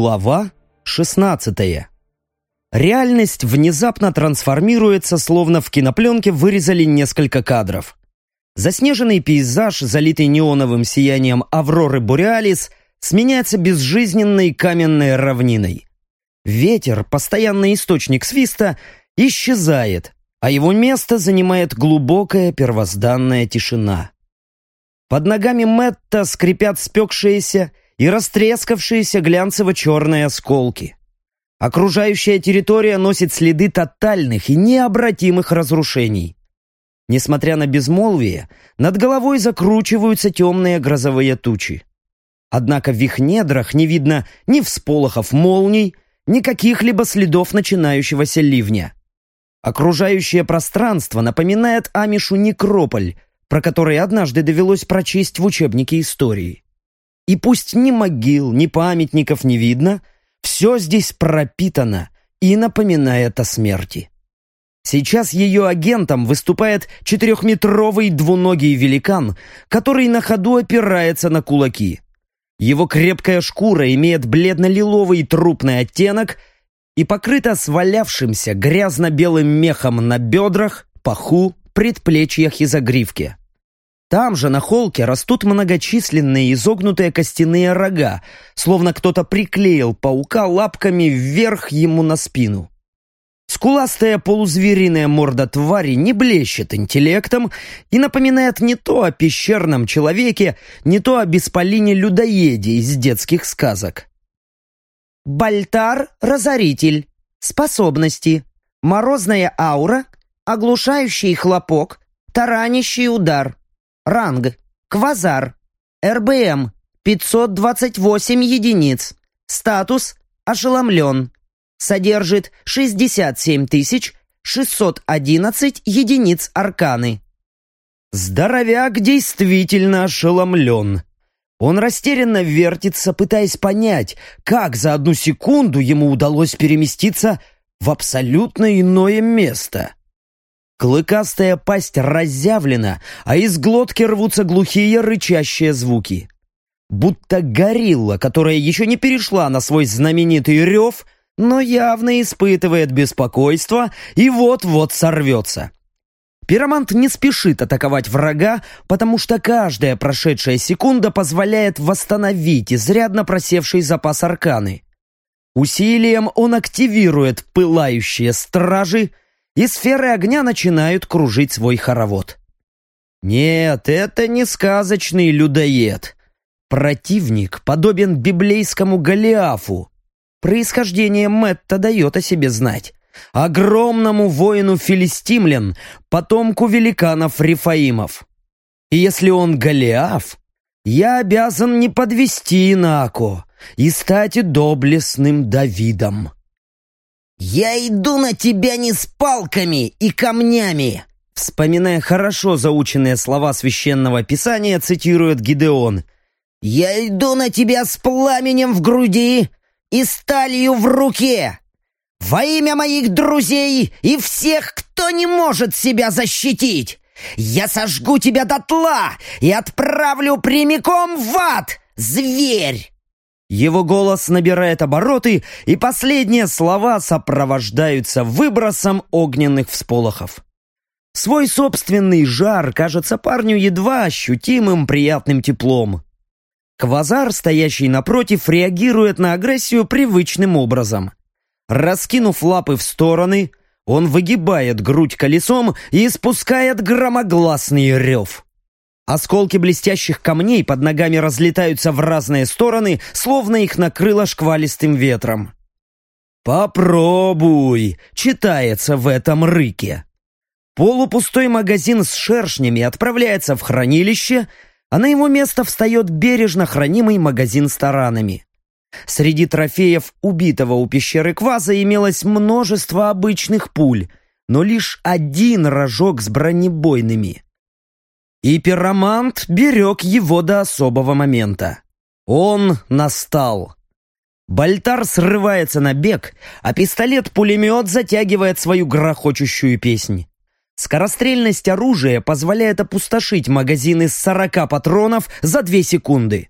Глава 16 Реальность внезапно трансформируется, словно в кинопленке вырезали несколько кадров. Заснеженный пейзаж, залитый неоновым сиянием Авроры Бореалис, сменяется безжизненной каменной равниной. Ветер, постоянный источник свиста, исчезает, а его место занимает глубокая первозданная тишина. Под ногами Мэтта скрипят спекшиеся и растрескавшиеся глянцево-черные осколки. Окружающая территория носит следы тотальных и необратимых разрушений. Несмотря на безмолвие, над головой закручиваются темные грозовые тучи. Однако в их недрах не видно ни всполохов молний, ни каких-либо следов начинающегося ливня. Окружающее пространство напоминает Амишу некрополь, про который однажды довелось прочесть в учебнике истории. И пусть ни могил, ни памятников не видно, все здесь пропитано и напоминает о смерти. Сейчас ее агентом выступает четырехметровый двуногий великан, который на ходу опирается на кулаки. Его крепкая шкура имеет бледно-лиловый трупный оттенок и покрыта свалявшимся грязно-белым мехом на бедрах, паху, предплечьях и загривке. Там же на холке растут многочисленные изогнутые костяные рога, словно кто-то приклеил паука лапками вверх ему на спину. Скуластая полузвериная морда твари не блещет интеллектом и напоминает не то о пещерном человеке, не то о бесполине-людоеде из детских сказок. Бальтар-разоритель. Способности. Морозная аура. Оглушающий хлопок. Таранящий удар. Ранг. Квазар. РБМ. 528 единиц. Статус. Ошеломлен содержит 67 611 единиц арканы. Здоровяк действительно ошеломлен. Он растерянно вертится, пытаясь понять, как за одну секунду ему удалось переместиться в абсолютно иное место. Клыкастая пасть разъявлена, а из глотки рвутся глухие рычащие звуки. Будто горилла, которая еще не перешла на свой знаменитый рев — но явно испытывает беспокойство и вот-вот сорвется. Пиромант не спешит атаковать врага, потому что каждая прошедшая секунда позволяет восстановить изрядно просевший запас арканы. Усилием он активирует пылающие стражи, и сферы огня начинают кружить свой хоровод. Нет, это не сказочный людоед. Противник подобен библейскому Голиафу, Происхождение Мэтта дает о себе знать. Огромному воину филистимлян, потомку великанов Рифаимов. И если он Голиаф, я обязан не подвести Инако и стать доблестным Давидом. «Я иду на тебя не с палками и камнями!» Вспоминая хорошо заученные слова священного писания, цитирует Гидеон. «Я иду на тебя с пламенем в груди и сталью в руке! Во имя моих друзей и всех, кто не может себя защитить! Я сожгу тебя дотла и отправлю прямиком в ад, зверь!» Его голос набирает обороты, и последние слова сопровождаются выбросом огненных всполохов. Свой собственный жар кажется парню едва ощутимым приятным теплом. Квазар, стоящий напротив, реагирует на агрессию привычным образом. Раскинув лапы в стороны, он выгибает грудь колесом и испускает громогласный рев. Осколки блестящих камней под ногами разлетаются в разные стороны, словно их накрыло шквалистым ветром. «Попробуй!» — читается в этом рыке. Полупустой магазин с шершнями отправляется в хранилище, а на его место встает бережно хранимый магазин с таранами. Среди трофеев убитого у пещеры Кваза имелось множество обычных пуль, но лишь один рожок с бронебойными. И пиромант берег его до особого момента. Он настал. Бальтар срывается на бег, а пистолет-пулемет затягивает свою грохочущую песнь. Скорострельность оружия позволяет опустошить магазин из 40 патронов за 2 секунды.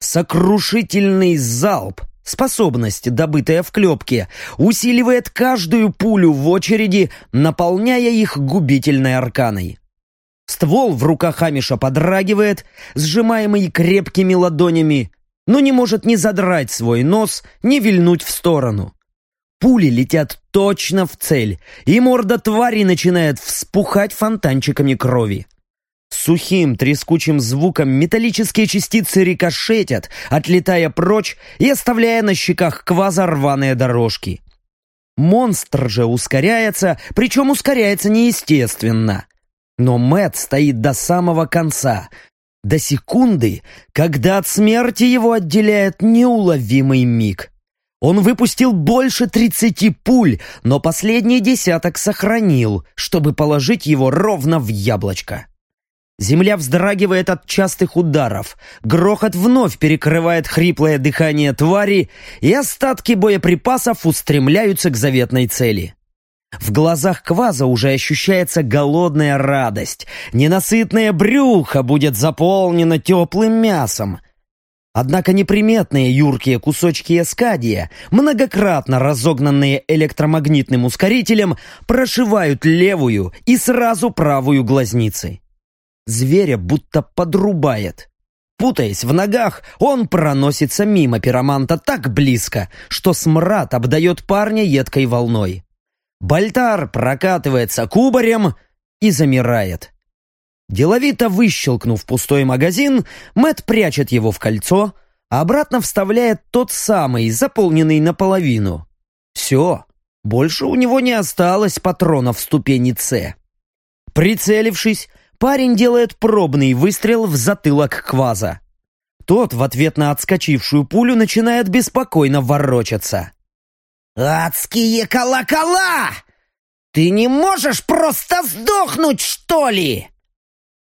Сокрушительный залп, способность, добытая в клепке, усиливает каждую пулю в очереди, наполняя их губительной арканой. Ствол в руках Амиша подрагивает, сжимаемый крепкими ладонями, но не может ни задрать свой нос, ни вильнуть в сторону. Пули летят точно в цель, и морда твари начинает вспухать фонтанчиками крови. Сухим трескучим звуком металлические частицы рикошетят, отлетая прочь и оставляя на щеках кваза рваные дорожки. Монстр же ускоряется, причем ускоряется неестественно. Но Мэт стоит до самого конца, до секунды, когда от смерти его отделяет неуловимый миг. Он выпустил больше тридцати пуль, но последний десяток сохранил, чтобы положить его ровно в яблочко. Земля вздрагивает от частых ударов, грохот вновь перекрывает хриплое дыхание твари, и остатки боеприпасов устремляются к заветной цели. В глазах Кваза уже ощущается голодная радость. Ненасытное брюхо будет заполнено теплым мясом. Однако неприметные юркие кусочки эскадия, многократно разогнанные электромагнитным ускорителем, прошивают левую и сразу правую глазницы. Зверя будто подрубает. Путаясь в ногах, он проносится мимо пироманта так близко, что смрад обдает парня едкой волной. Бальтар прокатывается кубарем и замирает. Деловито выщелкнув пустой магазин, Мэт прячет его в кольцо, а обратно вставляет тот самый, заполненный наполовину. Все, больше у него не осталось патронов в ступени С. Прицелившись, Парень делает пробный выстрел в затылок Кваза. Тот в ответ на отскочившую пулю начинает беспокойно ворочаться. «Адские колокола! Ты не можешь просто сдохнуть, что ли?»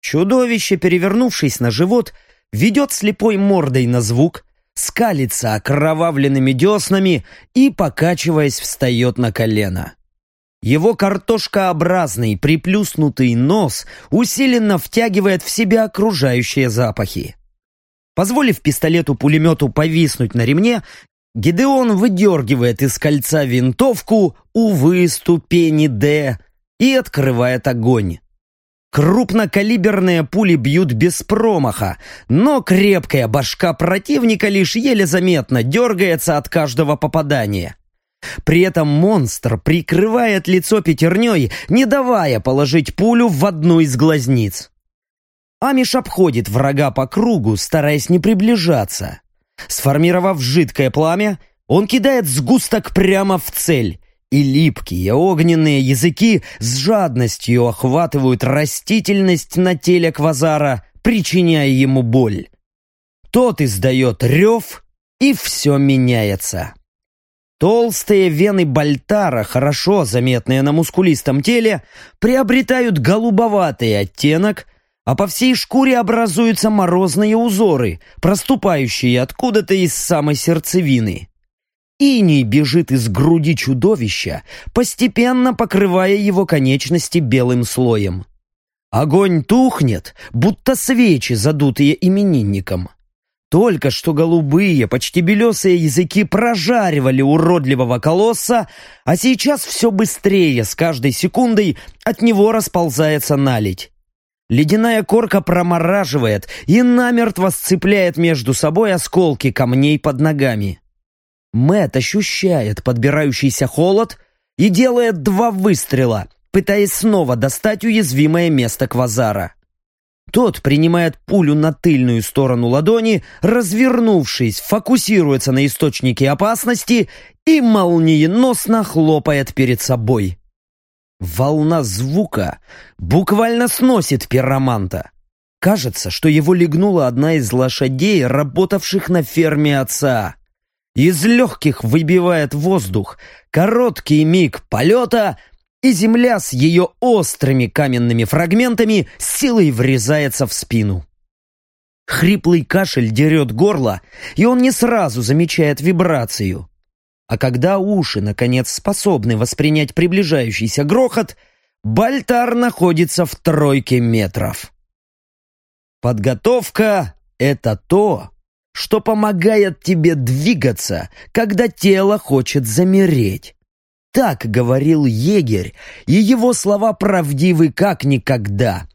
Чудовище, перевернувшись на живот, ведет слепой мордой на звук, скалится окровавленными деснами и, покачиваясь, встает на колено. Его картошкообразный приплюснутый нос усиленно втягивает в себя окружающие запахи. Позволив пистолету-пулемету повиснуть на ремне, Гидеон выдергивает из кольца винтовку, увы, ступени «Д» и открывает огонь. Крупнокалиберные пули бьют без промаха, но крепкая башка противника лишь еле заметно дергается от каждого попадания. При этом монстр прикрывает лицо пятерней, не давая положить пулю в одну из глазниц. Амиш обходит врага по кругу, стараясь не приближаться. Сформировав жидкое пламя, он кидает сгусток прямо в цель, и липкие огненные языки с жадностью охватывают растительность на теле квазара, причиняя ему боль. Тот издает рев, и все меняется. Толстые вены Бальтара, хорошо заметные на мускулистом теле, приобретают голубоватый оттенок, а по всей шкуре образуются морозные узоры, проступающие откуда-то из самой сердцевины. Иней бежит из груди чудовища, постепенно покрывая его конечности белым слоем. Огонь тухнет, будто свечи, задутые именинником. Только что голубые, почти белесые языки прожаривали уродливого колосса, а сейчас все быстрее, с каждой секундой от него расползается наледь. Ледяная корка промораживает и намертво сцепляет между собой осколки камней под ногами. Мэт ощущает подбирающийся холод и делает два выстрела, пытаясь снова достать уязвимое место квазара. Тот принимает пулю на тыльную сторону ладони, развернувшись, фокусируется на источнике опасности и молниеносно хлопает перед собой. Волна звука буквально сносит пироманта. Кажется, что его легнула одна из лошадей, работавших на ферме отца. Из легких выбивает воздух. Короткий миг полета, и земля с ее острыми каменными фрагментами силой врезается в спину. Хриплый кашель дерет горло, и он не сразу замечает вибрацию. А когда уши, наконец, способны воспринять приближающийся грохот, Бальтар находится в тройке метров. Подготовка — это то, что помогает тебе двигаться, когда тело хочет замереть. Так говорил егерь, и его слова правдивы как никогда.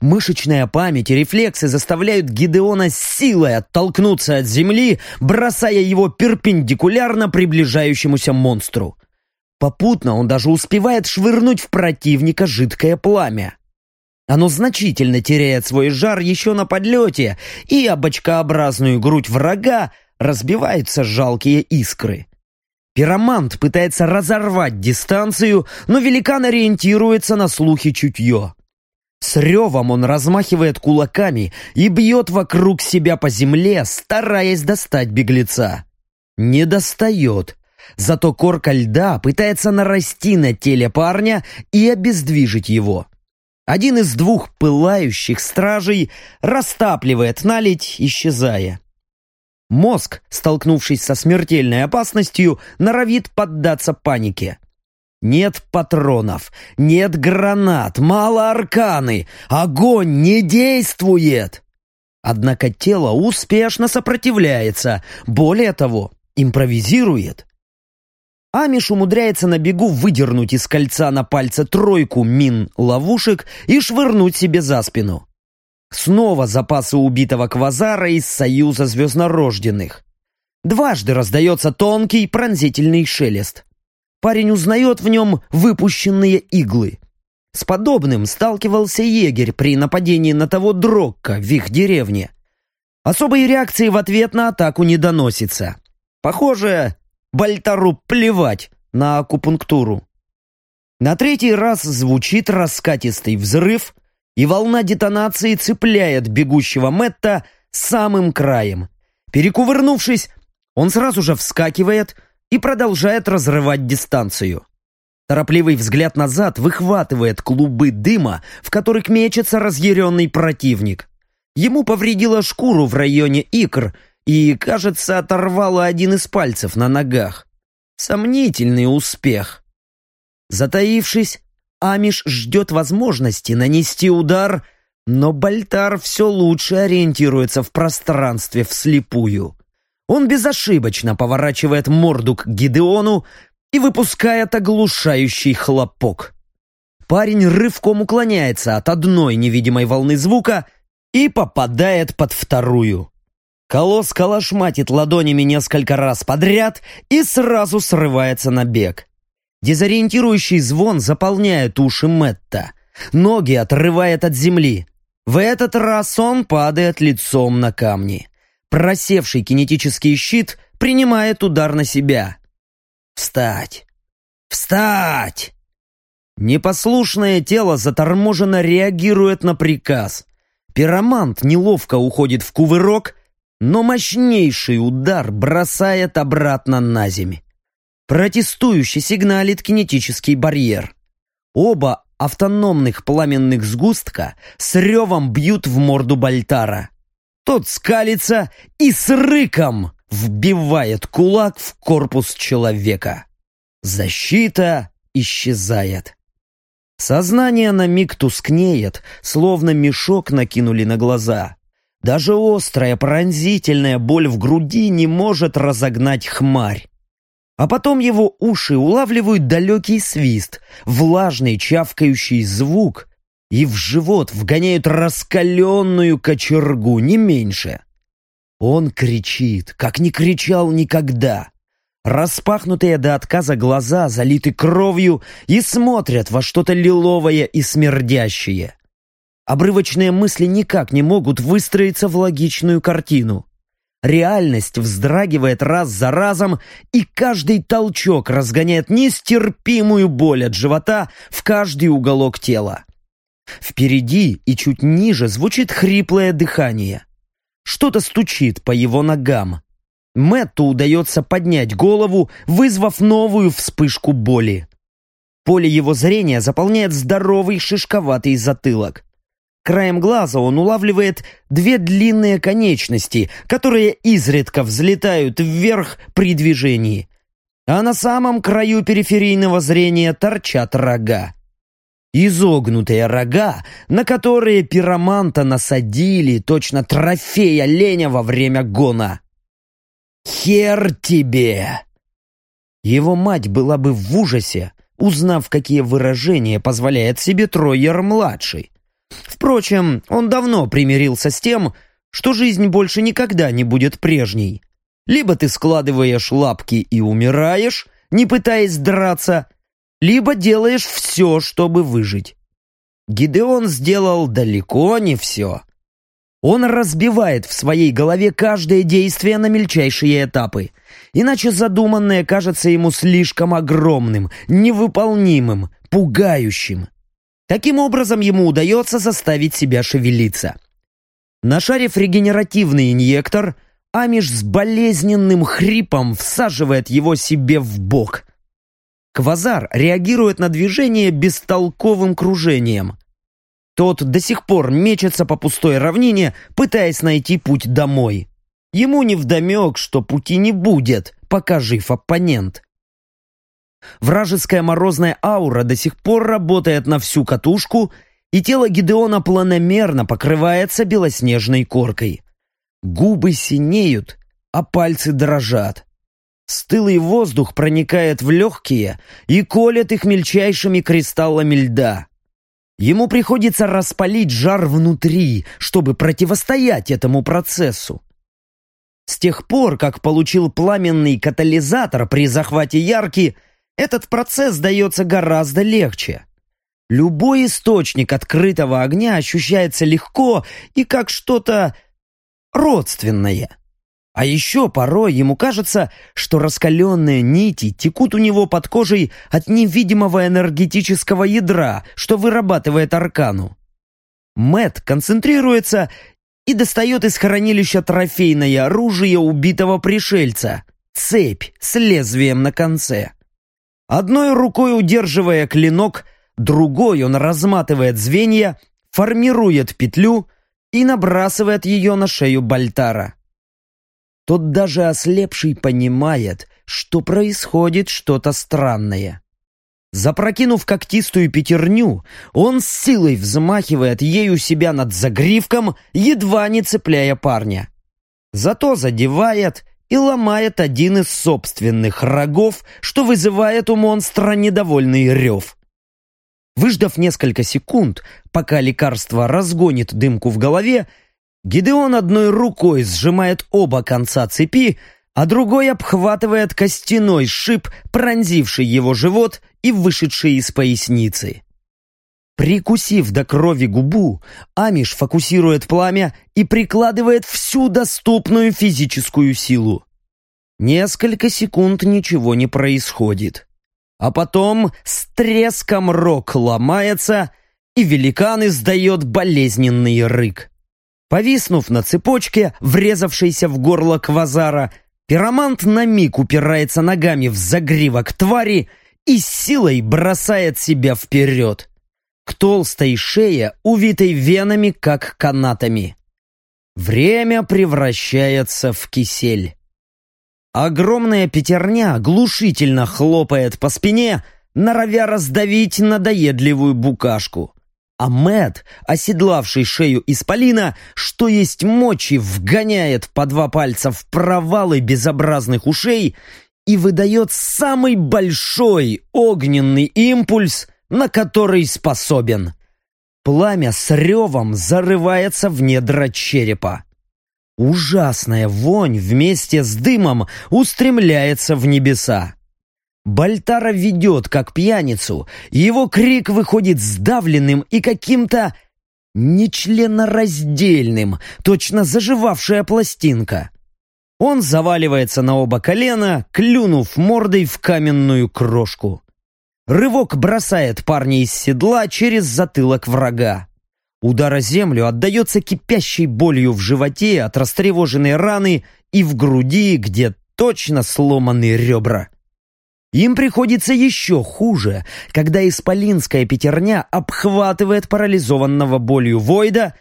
Мышечная память и рефлексы заставляют Гидеона силой оттолкнуться от земли, бросая его перпендикулярно приближающемуся монстру. Попутно он даже успевает швырнуть в противника жидкое пламя. Оно значительно теряет свой жар еще на подлете, и об очкообразную грудь врага разбиваются жалкие искры. Пиромант пытается разорвать дистанцию, но великан ориентируется на слухи чутье. С ревом он размахивает кулаками и бьет вокруг себя по земле, стараясь достать беглеца. Не достает. Зато корка льда пытается нарасти на теле парня и обездвижить его. Один из двух пылающих стражей растапливает наледь, исчезая. Мозг, столкнувшись со смертельной опасностью, норовит поддаться панике. Нет патронов, нет гранат, мало арканы, огонь не действует. Однако тело успешно сопротивляется, более того, импровизирует. Амиш умудряется на бегу выдернуть из кольца на пальце тройку мин-ловушек и швырнуть себе за спину. Снова запасы убитого квазара из Союза Звезднорожденных. Дважды раздается тонкий пронзительный шелест. Парень узнает в нем выпущенные иглы. С подобным сталкивался егерь при нападении на того Дрокка в их деревне. Особой реакции в ответ на атаку не доносится. Похоже, Бальтару плевать на акупунктуру. На третий раз звучит раскатистый взрыв, и волна детонации цепляет бегущего Мэтта самым краем. Перекувырнувшись, он сразу же вскакивает и продолжает разрывать дистанцию. Торопливый взгляд назад выхватывает клубы дыма, в которых мечется разъяренный противник. Ему повредила шкуру в районе икр – и, кажется, оторвала один из пальцев на ногах. Сомнительный успех. Затаившись, Амиш ждет возможности нанести удар, но Бальтар все лучше ориентируется в пространстве вслепую. Он безошибочно поворачивает морду к Гидеону и выпускает оглушающий хлопок. Парень рывком уклоняется от одной невидимой волны звука и попадает под вторую. Колосс калашматит ладонями несколько раз подряд и сразу срывается на бег. Дезориентирующий звон заполняет уши Мэтта. Ноги отрывает от земли. В этот раз он падает лицом на камни. Просевший кинетический щит принимает удар на себя. «Встать! Встать!» Непослушное тело заторможенно реагирует на приказ. Пиромант неловко уходит в кувырок но мощнейший удар бросает обратно на земь. Протестующий сигналит кинетический барьер. Оба автономных пламенных сгустка с ревом бьют в морду Бальтара. Тот скалится и с рыком вбивает кулак в корпус человека. Защита исчезает. Сознание на миг тускнеет, словно мешок накинули на глаза. Даже острая пронзительная боль в груди не может разогнать хмарь. А потом его уши улавливают далекий свист, влажный чавкающий звук, и в живот вгоняют раскаленную кочергу, не меньше. Он кричит, как не кричал никогда. Распахнутые до отказа глаза залиты кровью и смотрят во что-то лиловое и смердящее. Обрывочные мысли никак не могут выстроиться в логичную картину. Реальность вздрагивает раз за разом, и каждый толчок разгоняет нестерпимую боль от живота в каждый уголок тела. Впереди и чуть ниже звучит хриплое дыхание. Что-то стучит по его ногам. Мэтту удается поднять голову, вызвав новую вспышку боли. Поле его зрения заполняет здоровый шишковатый затылок. Краем глаза он улавливает две длинные конечности, которые изредка взлетают вверх при движении. А на самом краю периферийного зрения торчат рога. Изогнутые рога, на которые пироманта насадили точно трофей оленя во время гона. «Хер тебе!» Его мать была бы в ужасе, узнав, какие выражения позволяет себе Тройер-младший. Впрочем, он давно примирился с тем, что жизнь больше никогда не будет прежней. Либо ты складываешь лапки и умираешь, не пытаясь драться, либо делаешь все, чтобы выжить. Гидеон сделал далеко не все. Он разбивает в своей голове каждое действие на мельчайшие этапы, иначе задуманное кажется ему слишком огромным, невыполнимым, пугающим. Таким образом ему удается заставить себя шевелиться. Нашарив регенеративный инъектор, Амиш с болезненным хрипом всаживает его себе в бок. Квазар реагирует на движение бестолковым кружением. Тот до сих пор мечется по пустой равнине, пытаясь найти путь домой. Ему невдомек, что пути не будет, пока жив оппонент. Вражеская морозная аура до сих пор работает на всю катушку, и тело Гидеона планомерно покрывается белоснежной коркой. Губы синеют, а пальцы дрожат. Стылый воздух проникает в легкие и колет их мельчайшими кристаллами льда. Ему приходится распалить жар внутри, чтобы противостоять этому процессу. С тех пор, как получил пламенный катализатор при захвате ярки, этот процесс дается гораздо легче. Любой источник открытого огня ощущается легко и как что-то родственное. А еще порой ему кажется, что раскаленные нити текут у него под кожей от невидимого энергетического ядра, что вырабатывает аркану. Мэт концентрируется и достает из хранилища трофейное оружие убитого пришельца — цепь с лезвием на конце. Одной рукой удерживая клинок, другой он разматывает звенья, формирует петлю и набрасывает ее на шею Бальтара. Тот даже ослепший понимает, что происходит что-то странное. Запрокинув когтистую пятерню, он с силой взмахивает ею себя над загривком, едва не цепляя парня. Зато задевает и ломает один из собственных рогов, что вызывает у монстра недовольный рев. Выждав несколько секунд, пока лекарство разгонит дымку в голове, Гидеон одной рукой сжимает оба конца цепи, а другой обхватывает костяной шип, пронзивший его живот и вышедший из поясницы. Прикусив до крови губу, Амиш фокусирует пламя и прикладывает всю доступную физическую силу. Несколько секунд ничего не происходит. А потом с треском рог ломается, и великан издает болезненный рык. Повиснув на цепочке, врезавшейся в горло квазара, пиромант на миг упирается ногами в загривок твари и силой бросает себя вперед. К толстой шее, увитой венами, как канатами. Время превращается в кисель. Огромная пятерня глушительно хлопает по спине, норовя раздавить надоедливую букашку а Мэт, оседлавший шею исполина, что есть мочи, вгоняет по два пальца в провалы безобразных ушей и выдает самый большой огненный импульс, на который способен. Пламя с ревом зарывается в недра черепа. Ужасная вонь вместе с дымом устремляется в небеса. Бальтара ведет, как пьяницу, его крик выходит сдавленным и каким-то нечленораздельным, точно заживавшая пластинка. Он заваливается на оба колена, клюнув мордой в каменную крошку. Рывок бросает парня из седла через затылок врага. Удар о землю отдается кипящей болью в животе от растревоженной раны и в груди, где точно сломаны ребра. Им приходится еще хуже, когда исполинская пятерня обхватывает парализованного болью Войда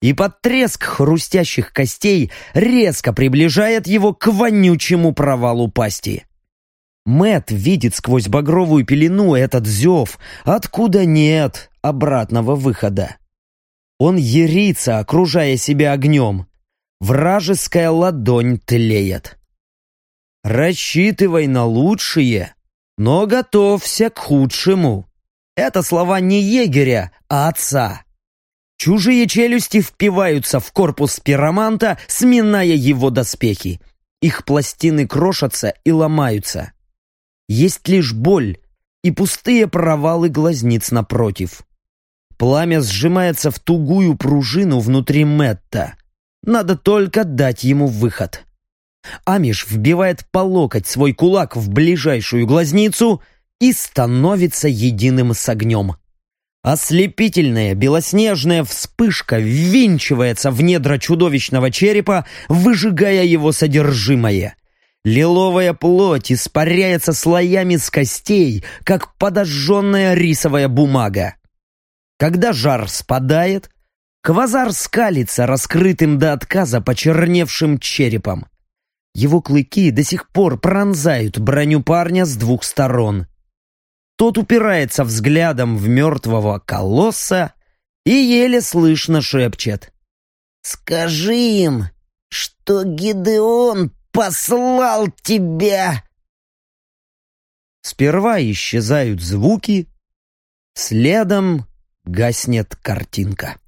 и под треск хрустящих костей резко приближает его к вонючему провалу пасти. Мэт видит сквозь багровую пелену этот зев, откуда нет обратного выхода. Он ерится, окружая себя огнем. Вражеская ладонь тлеет. «Рассчитывай на лучшее, но готовься к худшему». Это слова не егеря, а отца. Чужие челюсти впиваются в корпус пироманта, сминая его доспехи. Их пластины крошатся и ломаются. Есть лишь боль и пустые провалы глазниц напротив. Пламя сжимается в тугую пружину внутри Мэтта. Надо только дать ему выход. Амиш вбивает по локоть свой кулак в ближайшую глазницу и становится единым с огнем. Ослепительная белоснежная вспышка ввинчивается в недра чудовищного черепа, выжигая его содержимое. Лиловая плоть испаряется слоями с костей, как подожженная рисовая бумага. Когда жар спадает, квазар скалится раскрытым до отказа почерневшим черепом. Его клыки до сих пор пронзают броню парня с двух сторон. Тот упирается взглядом в мертвого колосса и еле слышно шепчет. «Скажи им, что Гидеон послал тебя!» Сперва исчезают звуки, следом гаснет картинка.